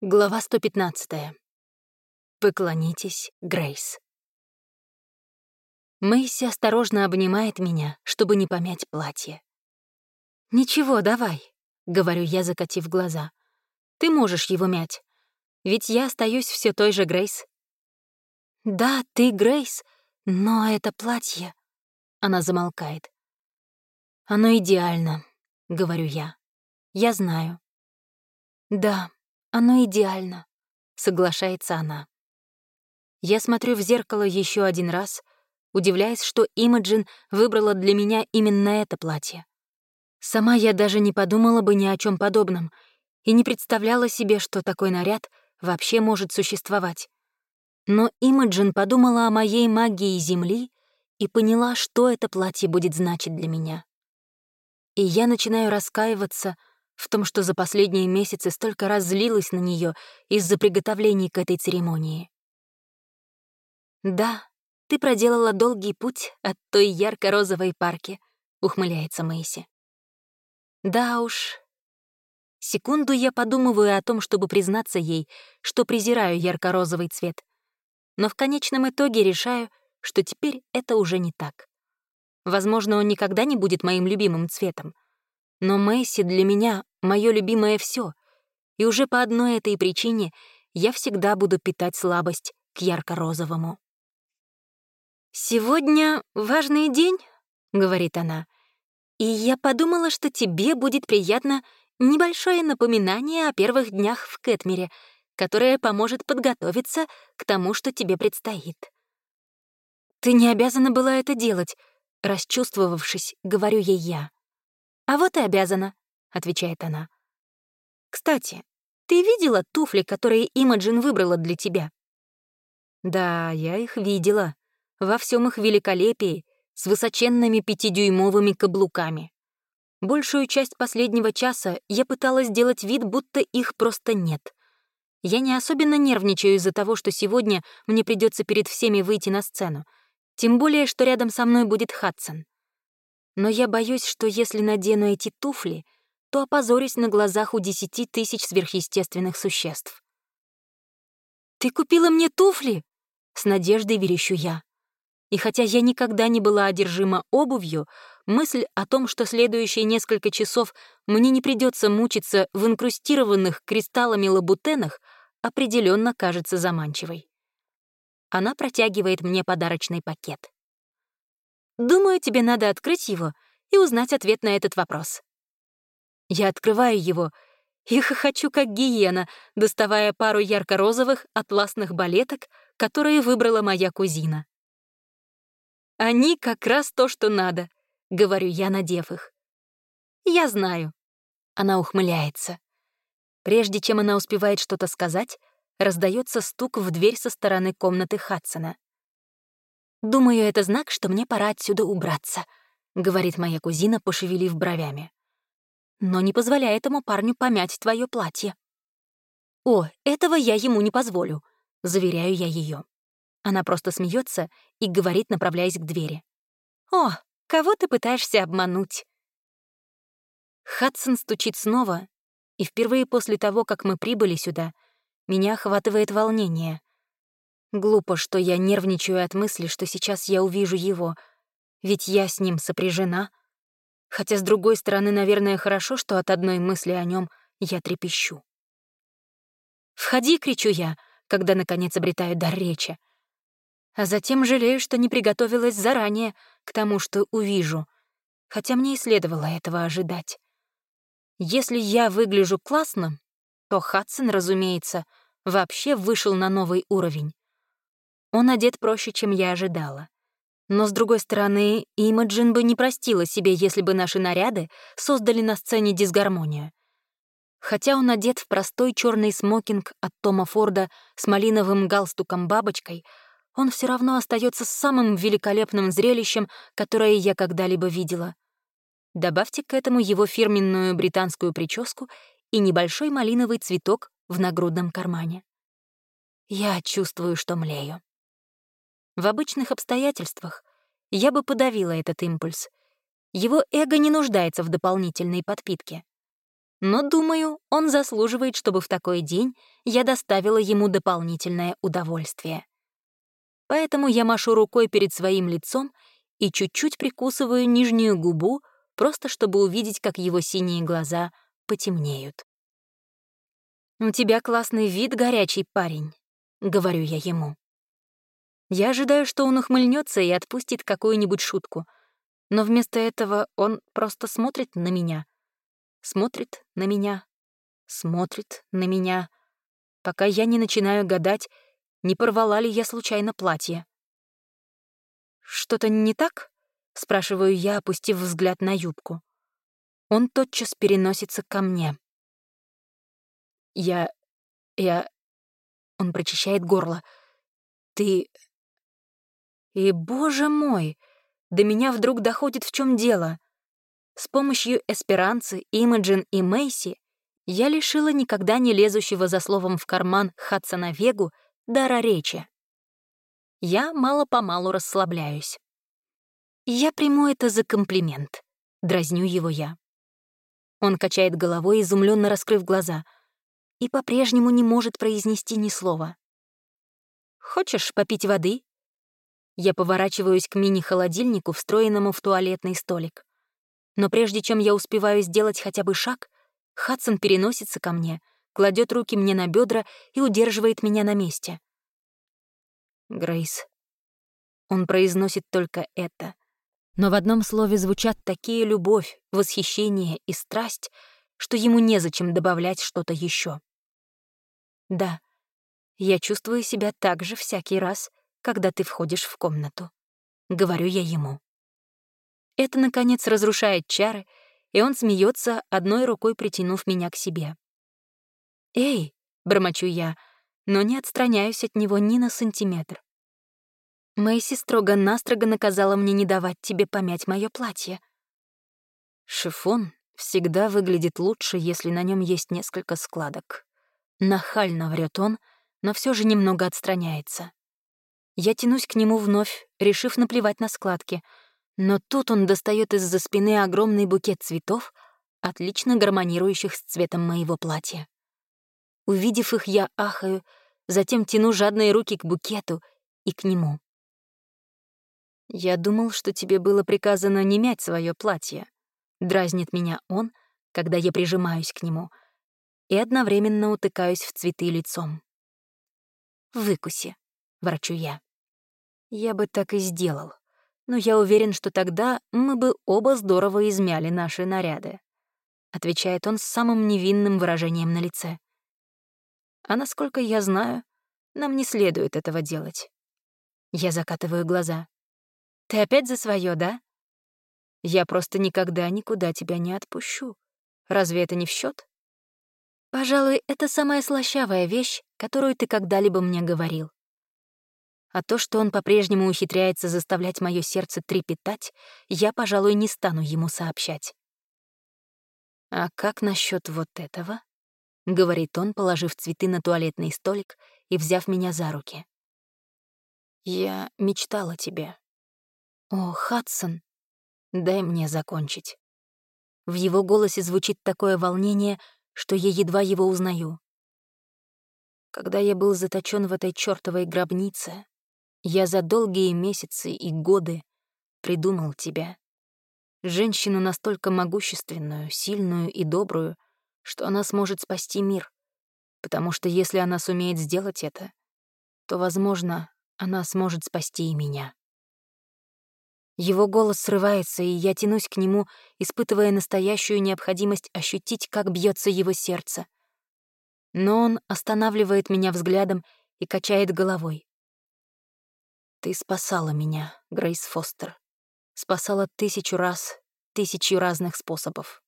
Глава 115. Поклонитесь, Грейс. Мэйси осторожно обнимает меня, чтобы не помять платье. «Ничего, давай», — говорю я, закатив глаза. «Ты можешь его мять, ведь я остаюсь все той же Грейс». «Да, ты Грейс, но это платье...» Она замолкает. «Оно идеально», — говорю я. «Я знаю». «Да, оно идеально», — соглашается она. Я смотрю в зеркало еще один раз, удивляясь, что Имаджин выбрала для меня именно это платье. Сама я даже не подумала бы ни о чем подобном и не представляла себе, что такой наряд вообще может существовать. Но Имаджин подумала о моей магии Земли и поняла, что это платье будет значить для меня. И я начинаю раскаиваться — в том, что за последние месяцы столько раз злилась на нее из-за приготовлений к этой церемонии. «Да, ты проделала долгий путь от той ярко-розовой парки», — ухмыляется Мэйси. «Да уж». Секунду я подумываю о том, чтобы признаться ей, что презираю ярко-розовый цвет. Но в конечном итоге решаю, что теперь это уже не так. Возможно, он никогда не будет моим любимым цветом — но Мэйси для меня — мое любимое все, и уже по одной этой причине я всегда буду питать слабость к ярко-розовому. «Сегодня важный день», — говорит она, «и я подумала, что тебе будет приятно небольшое напоминание о первых днях в Кэтмере, которое поможет подготовиться к тому, что тебе предстоит». «Ты не обязана была это делать», — расчувствовавшись, говорю ей я. «А вот и обязана», — отвечает она. «Кстати, ты видела туфли, которые Имаджин выбрала для тебя?» «Да, я их видела. Во всем их великолепии, с высоченными пятидюймовыми каблуками. Большую часть последнего часа я пыталась сделать вид, будто их просто нет. Я не особенно нервничаю из-за того, что сегодня мне придется перед всеми выйти на сцену, тем более, что рядом со мной будет Хадсон но я боюсь, что если надену эти туфли, то опозорюсь на глазах у десяти тысяч сверхъестественных существ. «Ты купила мне туфли?» — с надеждой верещу я. И хотя я никогда не была одержима обувью, мысль о том, что следующие несколько часов мне не придется мучиться в инкрустированных кристаллами лабутенах, определенно кажется заманчивой. Она протягивает мне подарочный пакет. Думаю, тебе надо открыть его и узнать ответ на этот вопрос. Я открываю его и хохочу, как гиена, доставая пару ярко-розовых атласных балеток, которые выбрала моя кузина. «Они как раз то, что надо», — говорю я, надев их. «Я знаю». Она ухмыляется. Прежде чем она успевает что-то сказать, раздается стук в дверь со стороны комнаты Хадсона. «Думаю, это знак, что мне пора отсюда убраться», — говорит моя кузина, пошевелив бровями. «Но не позволяй этому парню помять твое платье». «О, этого я ему не позволю», — заверяю я ее. Она просто смеется и говорит, направляясь к двери. «О, кого ты пытаешься обмануть?» Хадсон стучит снова, и впервые после того, как мы прибыли сюда, меня охватывает волнение. Глупо, что я нервничаю от мысли, что сейчас я увижу его, ведь я с ним сопряжена. Хотя, с другой стороны, наверное, хорошо, что от одной мысли о нем я трепещу. «Входи!» — кричу я, когда, наконец, обретаю дар речи. А затем жалею, что не приготовилась заранее к тому, что увижу, хотя мне и следовало этого ожидать. Если я выгляжу классно, то Хадсон, разумеется, вообще вышел на новый уровень. Он одет проще, чем я ожидала. Но, с другой стороны, Имаджин бы не простила себе, если бы наши наряды создали на сцене дисгармонию. Хотя он одет в простой черный смокинг от Тома Форда с малиновым галстуком-бабочкой, он все равно остается самым великолепным зрелищем, которое я когда-либо видела. Добавьте к этому его фирменную британскую прическу и небольшой малиновый цветок в нагрудном кармане. Я чувствую, что млею. В обычных обстоятельствах я бы подавила этот импульс. Его эго не нуждается в дополнительной подпитке. Но, думаю, он заслуживает, чтобы в такой день я доставила ему дополнительное удовольствие. Поэтому я машу рукой перед своим лицом и чуть-чуть прикусываю нижнюю губу, просто чтобы увидеть, как его синие глаза потемнеют. «У тебя классный вид, горячий парень», — говорю я ему. Я ожидаю, что он ухмыльнется и отпустит какую-нибудь шутку, но вместо этого он просто смотрит на меня. Смотрит на меня, смотрит на меня, пока я не начинаю гадать, не порвала ли я случайно платье. «Что-то не так?» — спрашиваю я, опустив взгляд на юбку. Он тотчас переносится ко мне. «Я... я...» Он прочищает горло. «Ты...» И, боже мой, до меня вдруг доходит, в чем дело. С помощью Эсперанцы, Имаджин и Мэйси я лишила никогда не лезущего за словом в карман Хадсона Вегу дара речи. Я мало-помалу расслабляюсь. Я приму это за комплимент. Дразню его я. Он качает головой, изумленно раскрыв глаза, и по-прежнему не может произнести ни слова. «Хочешь попить воды?» Я поворачиваюсь к мини-холодильнику, встроенному в туалетный столик. Но прежде чем я успеваю сделать хотя бы шаг, Хадсон переносится ко мне, кладет руки мне на бедра и удерживает меня на месте. Грейс. Он произносит только это. Но в одном слове звучат такие любовь, восхищение и страсть, что ему незачем добавлять что-то еще. Да, я чувствую себя так же всякий раз, когда ты входишь в комнату. Говорю я ему. Это, наконец, разрушает чары, и он смеется, одной рукой притянув меня к себе. «Эй!» — бормочу я, но не отстраняюсь от него ни на сантиметр. Мэйси строго-настрого наказала мне не давать тебе помять мое платье. Шифон всегда выглядит лучше, если на нем есть несколько складок. Нахально врет он, но все же немного отстраняется. Я тянусь к нему вновь, решив наплевать на складки, но тут он достает из-за спины огромный букет цветов, отлично гармонирующих с цветом моего платья. Увидев их, я ахаю, затем тяну жадные руки к букету и к нему. «Я думал, что тебе было приказано не мять свое платье», — дразнит меня он, когда я прижимаюсь к нему, и одновременно утыкаюсь в цветы лицом. «Выкуси», — ворчу я. Я бы так и сделал. Но я уверен, что тогда мы бы оба здорово измяли наши наряды. Отвечает он с самым невинным выражением на лице. А насколько я знаю, нам не следует этого делать. Я закатываю глаза. Ты опять за свое, да? Я просто никогда никуда тебя не отпущу. Разве это не в счет? Пожалуй, это самая слащавая вещь, которую ты когда-либо мне говорил. А то, что он по-прежнему ухитряется заставлять мое сердце трепетать, я, пожалуй, не стану ему сообщать. «А как насчет вот этого?» — говорит он, положив цветы на туалетный столик и взяв меня за руки. «Я мечтала тебе. О, Хадсон, дай мне закончить». В его голосе звучит такое волнение, что я едва его узнаю. Когда я был заточен в этой чёртовой гробнице, я за долгие месяцы и годы придумал тебя. Женщину настолько могущественную, сильную и добрую, что она сможет спасти мир. Потому что если она сумеет сделать это, то, возможно, она сможет спасти и меня. Его голос срывается, и я тянусь к нему, испытывая настоящую необходимость ощутить, как бьется его сердце. Но он останавливает меня взглядом и качает головой. Ты спасала меня, Грейс Фостер. Спасала тысячу раз, тысячу разных способов.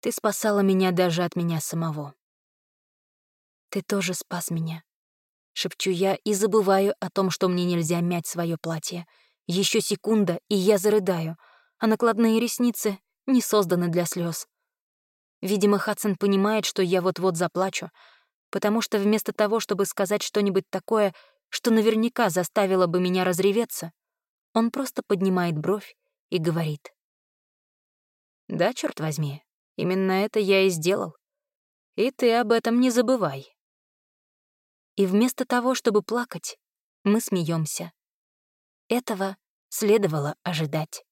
Ты спасала меня даже от меня самого. Ты тоже спас меня. Шепчу я и забываю о том, что мне нельзя мять свое платье. Еще секунда, и я зарыдаю, а накладные ресницы не созданы для слез. Видимо, Хадсон понимает, что я вот-вот заплачу, потому что вместо того, чтобы сказать что-нибудь такое, что наверняка заставило бы меня разреветься, он просто поднимает бровь и говорит. «Да, черт возьми, именно это я и сделал. И ты об этом не забывай. И вместо того, чтобы плакать, мы смеемся. Этого следовало ожидать.